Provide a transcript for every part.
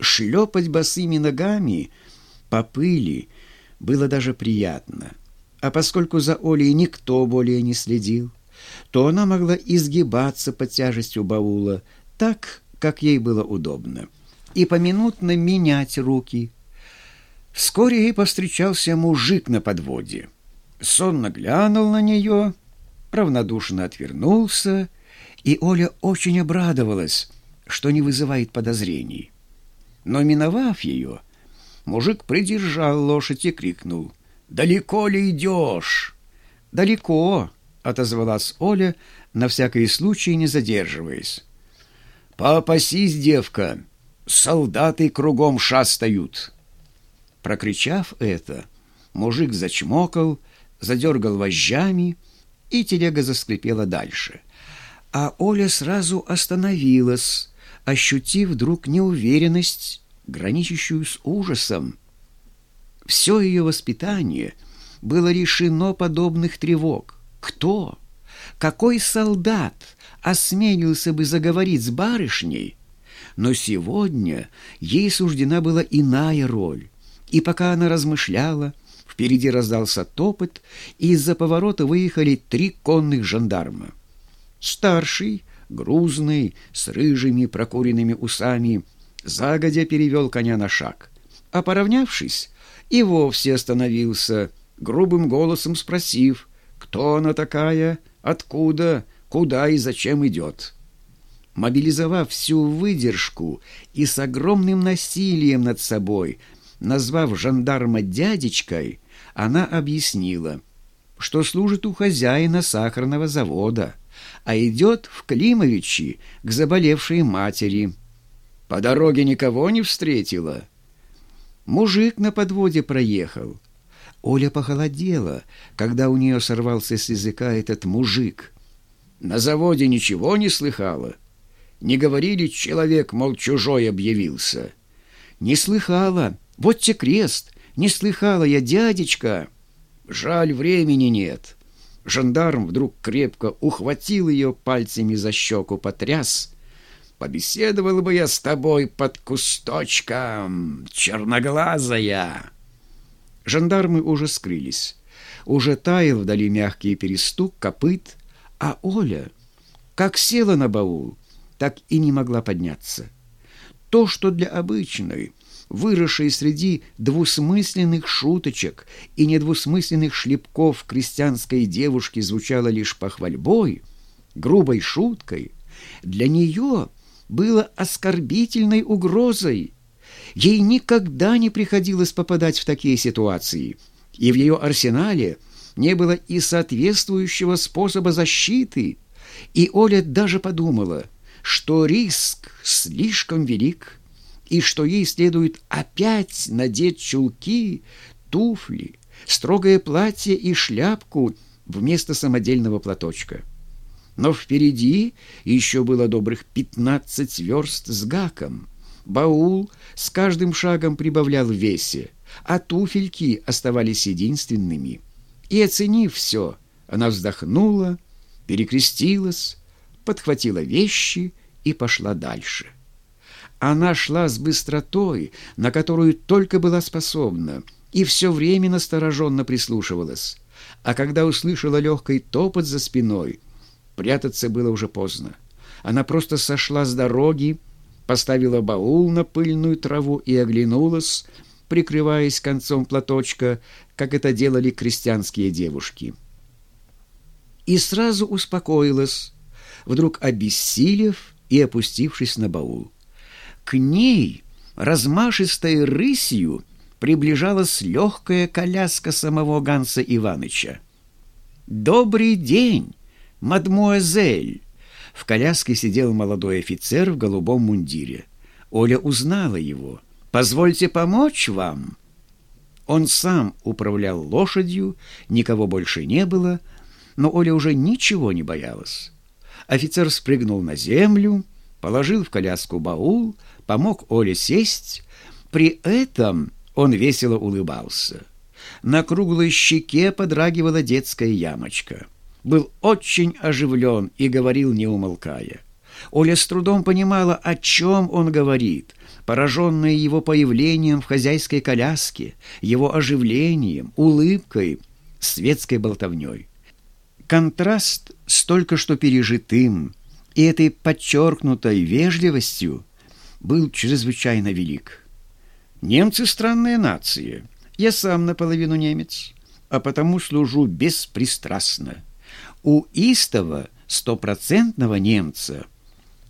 Шлепать босыми ногами по пыли было даже приятно. А поскольку за Олей никто более не следил, то она могла изгибаться под тяжестью баула так, как ей было удобно, и поминутно менять руки. Вскоре ей повстречался мужик на подводе. Сонно глянул на нее, равнодушно отвернулся, и Оля очень обрадовалась, что не вызывает подозрений. Но, миновав ее, мужик придержал лошадь и крикнул «Далеко ли идешь?» «Далеко», — отозвалась Оля, на всякий случай не задерживаясь. «Попасись, девка, солдаты кругом шастают!» Прокричав это, мужик зачмокал, задергал вожжами, и телега заскрипела дальше. А Оля сразу остановилась, ощутив вдруг неуверенность, граничащую с ужасом. Все ее воспитание было лишено подобных тревог. Кто? Какой солдат осмелился бы заговорить с барышней? Но сегодня ей суждена была иная роль. И пока она размышляла, впереди раздался топот, и из-за поворота выехали три конных жандарма. Старший, грузный, с рыжими прокуренными усами, загодя перевел коня на шаг. А поравнявшись, и вовсе остановился, грубым голосом спросив, кто она такая, откуда, куда и зачем идет. Мобилизовав всю выдержку и с огромным насилием над собой, назвав жандарма дядечкой, она объяснила, что служит у хозяина сахарного завода, а идет в Климовичи к заболевшей матери. По дороге никого не встретила. Мужик на подводе проехал. Оля похолодела, когда у нее сорвался с языка этот мужик. На заводе ничего не слыхала. Не говорили, человек, мол, чужой объявился. Не слыхала. Вот те крест. Не слыхала я, дядечка. Жаль, времени нет. Жандарм вдруг крепко ухватил ее пальцами за щеку, потряс. Побеседовал бы я с тобой под кусточком, черноглазая. Жандармы уже скрылись. Уже таял вдали мягкий перестук копыт, а Оля, как села на баул, так и не могла подняться. То, что для обычной, выросшей среди двусмысленных шуточек и недвусмысленных шлепков крестьянской девушки звучало лишь похвальбой, грубой шуткой, для нее было оскорбительной угрозой. Ей никогда не приходилось попадать в такие ситуации, и в ее арсенале не было и соответствующего способа защиты, и Оля даже подумала, что риск слишком велик, и что ей следует опять надеть чулки, туфли, строгое платье и шляпку вместо самодельного платочка. Но впереди еще было добрых пятнадцать верст с гаком. Баул с каждым шагом прибавлял в весе, а туфельки оставались единственными. И, оценив все, она вздохнула, перекрестилась, подхватила вещи и пошла дальше. Она шла с быстротой, на которую только была способна, и все время настороженно прислушивалась. А когда услышала легкий топот за спиной, прятаться было уже поздно. Она просто сошла с дороги, поставила баул на пыльную траву и оглянулась, прикрываясь концом платочка, как это делали крестьянские девушки. И сразу успокоилась, вдруг обессилев и опустившись на баул. К ней размашистой рысью приближалась легкая коляска самого Ганса Иваныча. «Добрый день, мадмуазель!» В коляске сидел молодой офицер в голубом мундире. Оля узнала его. «Позвольте помочь вам!» Он сам управлял лошадью, никого больше не было, но Оля уже ничего не боялась. Офицер спрыгнул на землю, положил в коляску баул, помог Оле сесть. При этом он весело улыбался. На круглой щеке подрагивала детская ямочка. Был очень оживлен и говорил, не умолкая. Оля с трудом понимала, о чем он говорит, пораженная его появлением в хозяйской коляске, его оживлением, улыбкой, светской болтовней. Контраст с только что пережитым и этой подчеркнутой вежливостью был чрезвычайно велик. Немцы — странная нация. Я сам наполовину немец, а потому служу беспристрастно. У истого стопроцентного немца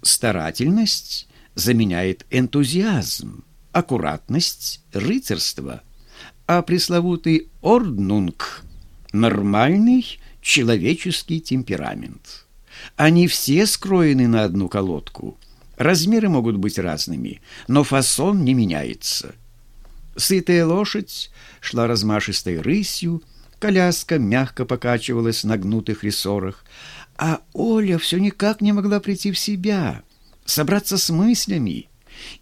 старательность заменяет энтузиазм, аккуратность — рыцарство, а пресловутый орднунг — нормальный человеческий темперамент. Они все скроены на одну колодку. Размеры могут быть разными, но фасон не меняется. Сытая лошадь шла размашистой рысью, коляска мягко покачивалась на гнутых рессорах, а Оля все никак не могла прийти в себя, собраться с мыслями,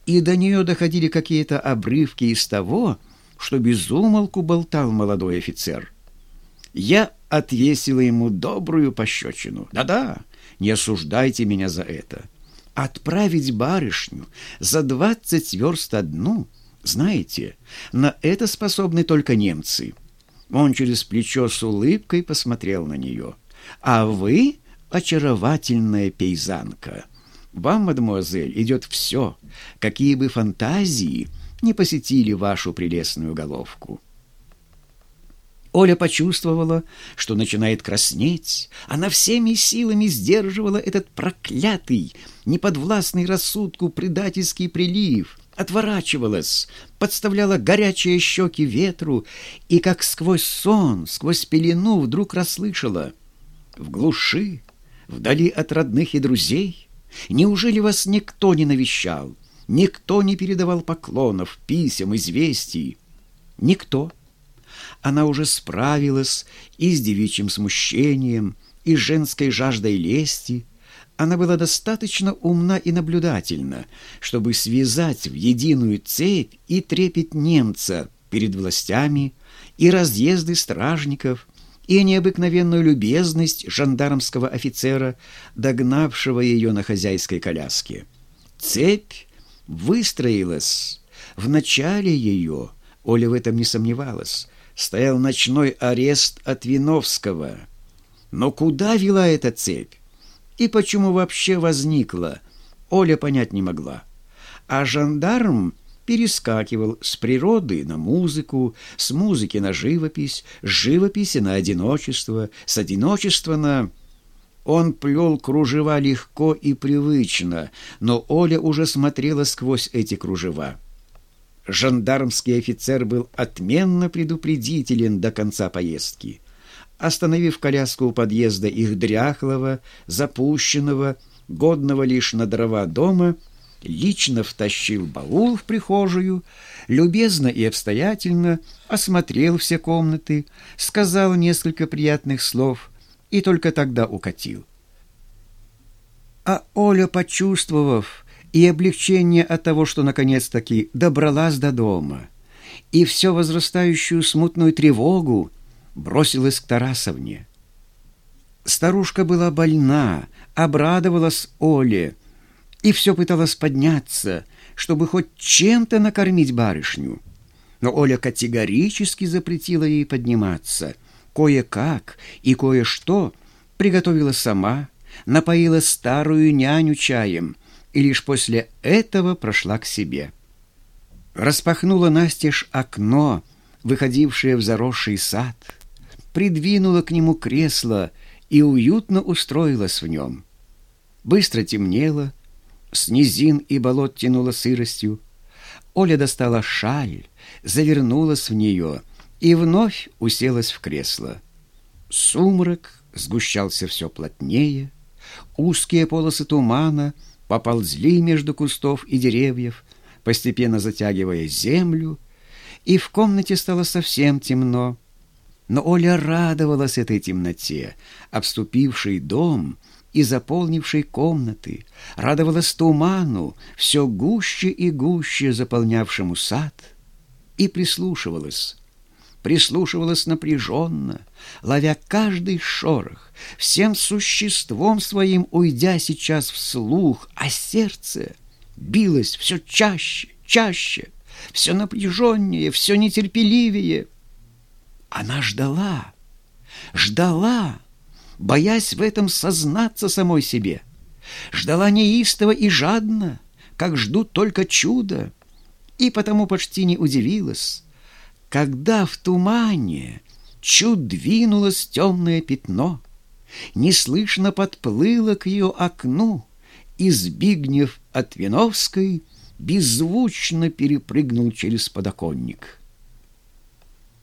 и до нее доходили какие-то обрывки из того, что безумолку болтал молодой офицер. Я отвесила ему добрую пощечину. Да-да, не осуждайте меня за это. Отправить барышню за двадцать верст одну — знаете, на это способны только немцы. Он через плечо с улыбкой посмотрел на нее. А вы очаровательная пейзанка. Вам, мадемуазель, идет все, какие бы фантазии не посетили вашу прелестную головку. Оля почувствовала, что начинает краснеть. Она всеми силами сдерживала этот проклятый, неподвластный рассудку предательский прилив — отворачивалась, подставляла горячие щеки ветру и, как сквозь сон, сквозь пелену, вдруг расслышала. В глуши, вдали от родных и друзей, неужели вас никто не навещал, никто не передавал поклонов, писем, известий? Никто. Она уже справилась и с девичьим смущением, и с женской жаждой лести, она была достаточно умна и наблюдательна, чтобы связать в единую цепь и трепет немца перед властями, и разъезды стражников, и необыкновенную любезность жандармского офицера, догнавшего ее на хозяйской коляске. Цепь выстроилась. В начале ее, Оля в этом не сомневалась, стоял ночной арест от Виновского. Но куда вела эта цепь? И почему вообще возникла, Оля понять не могла. А жандарм перескакивал с природы на музыку, с музыки на живопись, с живописи на одиночество, с одиночества на... Он плел кружева легко и привычно, но Оля уже смотрела сквозь эти кружева. Жандармский офицер был отменно предупредителен до конца поездки остановив коляску у подъезда их дряхлого, запущенного, годного лишь на дрова дома, лично втащил баул в прихожую, любезно и обстоятельно осмотрел все комнаты, сказал несколько приятных слов и только тогда укатил. А Оля, почувствовав и облегчение от того, что наконец-таки добралась до дома, и все возрастающую смутную тревогу, бросилась к Тарасовне. Старушка была больна, обрадовалась Оле и все пыталась подняться, чтобы хоть чем-то накормить барышню. Но Оля категорически запретила ей подниматься. Кое-как и кое-что приготовила сама, напоила старую няню чаем и лишь после этого прошла к себе. Распахнула настежь окно, выходившее в заросший сад — придвинула к нему кресло и уютно устроилась в нем. Быстро темнело, с низин и болот тянуло сыростью. Оля достала шаль, завернулась в нее и вновь уселась в кресло. Сумрак сгущался все плотнее, узкие полосы тумана поползли между кустов и деревьев, постепенно затягивая землю, и в комнате стало совсем темно. Но Оля радовалась этой темноте, обступившей дом и заполнившей комнаты, радовалась туману, все гуще и гуще заполнявшему сад, и прислушивалась. Прислушивалась напряженно, ловя каждый шорох, всем существом своим уйдя сейчас вслух, а сердце билось все чаще, чаще, все напряженнее, все нетерпеливее. Она ждала, ждала, боясь в этом сознаться самой себе, ждала неистово и жадно, как ждут только чуда, и потому почти не удивилась, когда в тумане чуть двинулось темное пятно, неслышно подплыло к ее окну, и Збигнев от Виновской беззвучно перепрыгнул через подоконник.